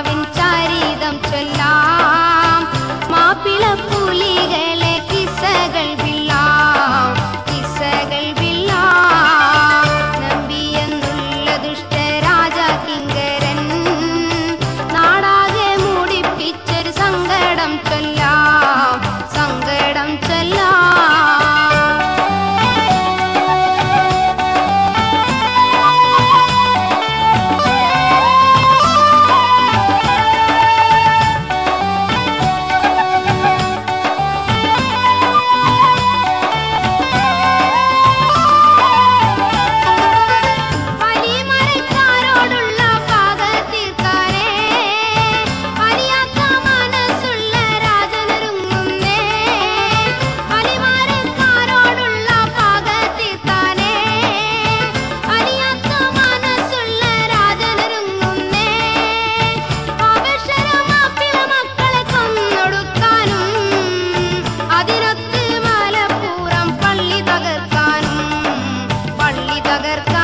I'm da பகர்த்த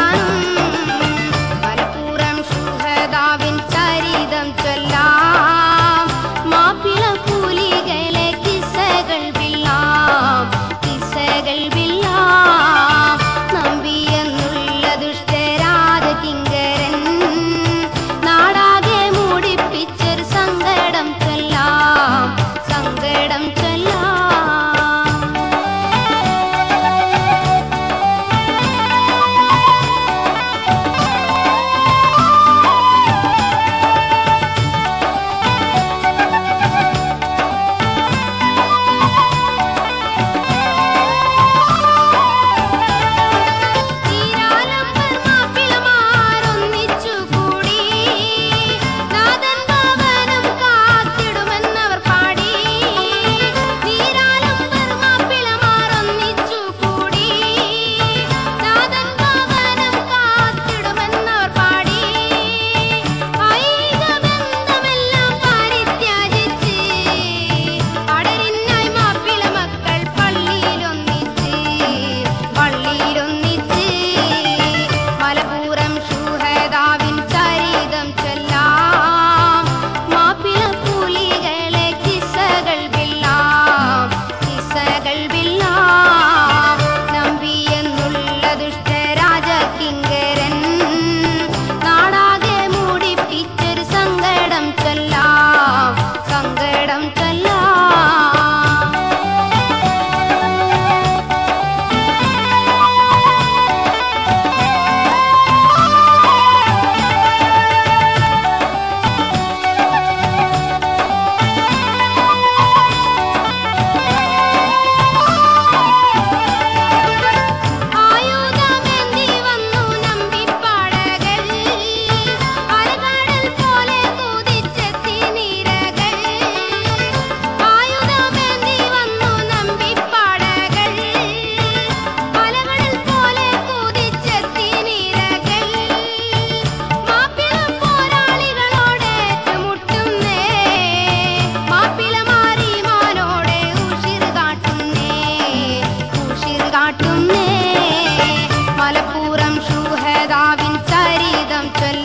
சதாவின் சரிதம் சொல்ல